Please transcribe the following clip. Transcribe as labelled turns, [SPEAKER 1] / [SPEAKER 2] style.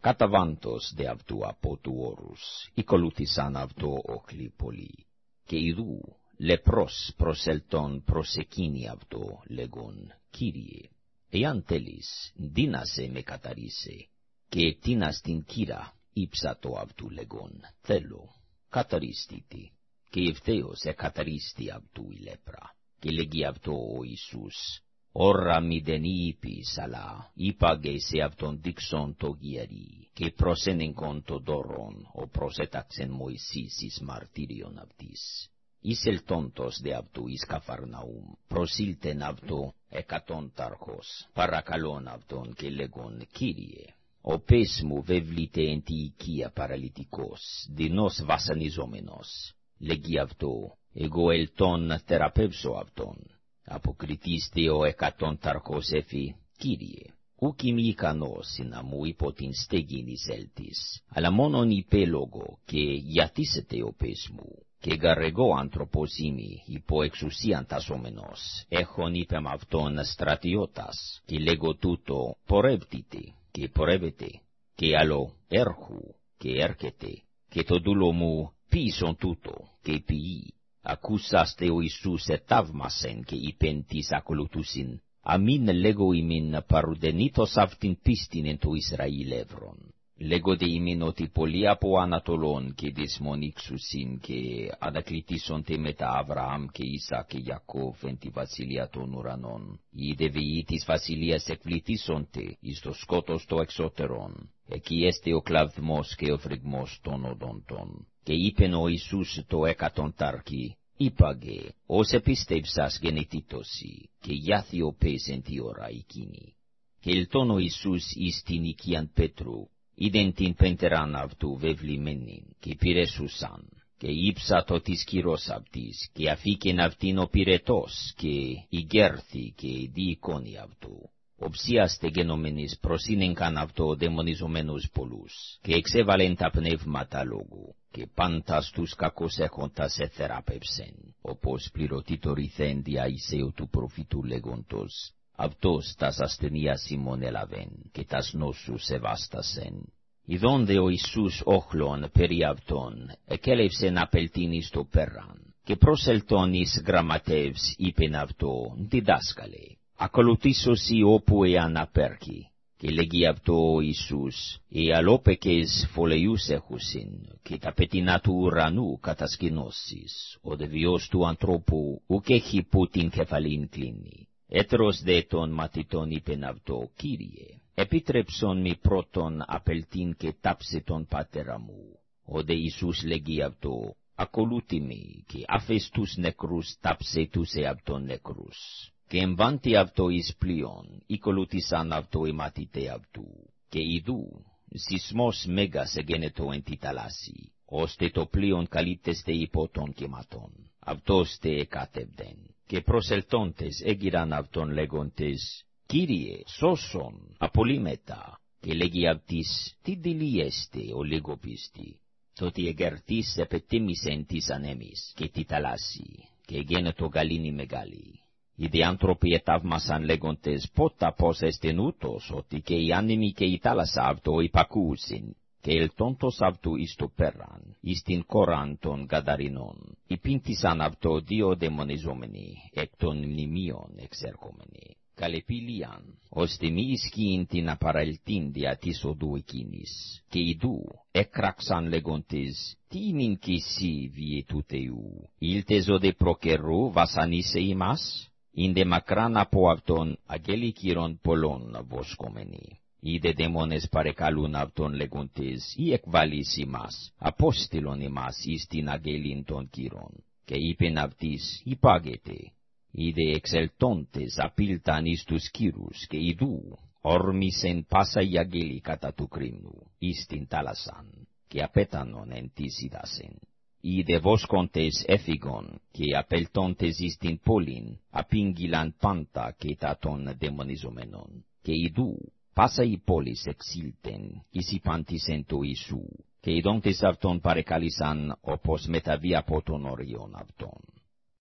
[SPEAKER 1] Καταβάντος δε αυτού αποτουώρους η καλούτισαν αυτού οχλίπολι και είδους λεπρός προς ελτόν προς εκείνη αυτού λεγον κύριε εγαντέλις δύνασε με καταρίσε και τήναστην κύρα ύψα το αυτού λεγον θέλω καταριστείτι και ευτέος εκαταρίστη αυτού η λεπρά και λεγει αυτού ο Ιησούς. Ωρα μηδεν είπεις, αλλά είπαγε σε αυτόν δείξον το γιερί, και προσένεγκον το δώρον, ο προσέταξεν Μωυσής εις μαρτύριον αυτής. Είσαι τόντος δε αυτού εις καφαρναούμ, προσήλτεν αυτού εκατόνταρχος, παρακαλών αυτόν και λέγον Κύριε, ο πες μου βεβλείτε εν τη οικία παραλυτικός, δεινός βασανιζόμενος. Λέγει αυτό, εγώ ελτόν θεραπεύσω αυτόν. Αποκριτής Θεό εκατόν ταρχός εφή, Κύριε, ούκι μη ικανός να μου υπότιν στέγην εις έλτης, αλλά μόνον υπέλογο και γιατίσετε ο πες μου, και γαρεγό άνθρωπος είμαι υπό εξουσίαν τασόμενος, έχον είπεμ αυτόν στρατιώτας, και λέγω τούτο πορεύτητε, και πορεύετε, και άλλο έρχου, και έρχεται, και το δούλο μου πίσον τούτο, και ποιεί, Ακούσαστε ο Ιησούς εταύμασεν και είπεν της ακολουθούσιν, αμήν λέγω ημίν παρουδενήτως αυτήν πίστην εν το Ισραήλ εύρον. Λέγονται ημίν ότι πολλοί από Ανατολών και δυσμονίξουσιν και ανακλητήσονται μετά Αβραάμ και Ισά και Ιακώβ εν τη βασιλεία των ουρανών. Οι δεβιοί της βασιλείας εκβλητήσονται εις το σκότος το εξώτερον. Εκεί έστε ο κλαδμός και ο φρυγμός των οδόντων και είπεν ο Ιησούς το εκατοντάρκι, είπαγε, ως επίστευσας γεννητήτωση, και γιάθιο πες εν τη ώρα εκείνη. Και ελτών ο Ιησούς εις την οικίαν Πέτρου, είδεν την πέντεραν αυτού βεβλημένην, και πυρεσούσαν, και ύψατο της κυρός αυτής, και αφήκεν αυτήν ο πυρετός, και ηγέρθη και διεικόνη αυτού οψίαστε γενόμενης προσύνεγκαν αυτό δαιμονιζομένους πολλούς, και εξέβαλεν τα πνεύματα λόγου, και πάντας τους κακούς έχοντας εθεράπευσεν, όπως πληρωτή το ρηθέν δια Ισαίου του προφήτου λέγοντος, αυτός τας ασθενείας ημών έλαβεν, και τας νόσους ευάστασεν. Ιδών δε ο Ιησούς όχλων περί αυτόν, εκέλευσεν απελτήν εις το πέραν, και προσελτών εις γραμματεύς είπεν αυτό, διδάσκαλε, ακολουθήσωσι όπου εάν απέρχει. Και λέγει αυτό ο Ιησούς, οι αλόπεκες φωλεούς έχουσιν, και τα πετεινά του ουρανού κατασκηνώσεις, ο δεβιός του ανθρώπου ουκ έχει που την κεφαλήν κλείνει. Έτρος δε των μαθητών είπεν αυτό, Κύριε, επίτρεψον μη πρώτον απελτήν και τάψε τον πατέρα μου. Ο δε Ιησούς λέγει αυτό, ακολούθη μη, και αφές τους νεκρούς τάψε τους εαυτόν νεκρούς και εμβάντη αυτό εις πλοίον, οικολούθησαν αυτό οι μαθητέ αυτού, και ειδού, σεισμός μέγας εγένετο εν τη θαλάσσι, ώστε το πλοίον καλύπτεστε υπό των κεματών. Αυτός τε εκάτευδεν, και προσελτώντες έγιραν αυτόν λέγοντες, Κύριε, σώσον, απολύμετα, και λέγει αυτής, τι δηλίεστε, ο λίγο πίστη, τότε εγερτής επετίμησεν της ανέμις και τη θαλάσσι, και εγένετο γαλήνη μεγάλη. Οι διάνθρωποι εταύμασαν λέγοντες πότα πως εστενούτος, ότι και οι άνεμοι και η θάλασσα αυτό υπακούσιν, και ελτόντος αυτού εις το πέραν, εις την κόραν των Γαδαρινών. Υπήντησαν αυτό δύο δαιμονιζόμενοι, εκ των μνημείων εξέρχομενοι. Καλεπίλιαν, ώστε μη ισχύειν την απαραλτήν δια της οδού εκείνης. Και ειδού, έκραξαν λέγοντες, τι μην κι εσύ βιε του Θεού, ήλτες οδε προκαιρού βασανίσε ημάς, ίνδε μακράν από αυτόν αγγελικήρων πολλών βοσκόμενοι. Είδε δαίμονες παρεκαλούν αυτόν λέγοντες, ή εκβαλείς ημάς, απόστηλον ημάς εις την αγγελήν των κύρων. Και είπεν αυτής, υπάγεται. Είδε εξελτώντες απίλταν εις τους κύρους, και ειδού, όρμησεν πάσα η αγγέλη κατά του κρίμνου, εις την τάλασσαν, και απέτανον εν της είδασεν ide voscontes effigon, και απελτώντες εις την πόλην, απήγγυλαν πάντα και τα των δαιμονιζομένων. Και ειδού, πάσα η πόλης εξήλτεν, εις υπάντησεν του Ιησού, και ειδόντες αυτόν παρεκάλησαν, όπως μεταβεί από τον οριόν αυτόν.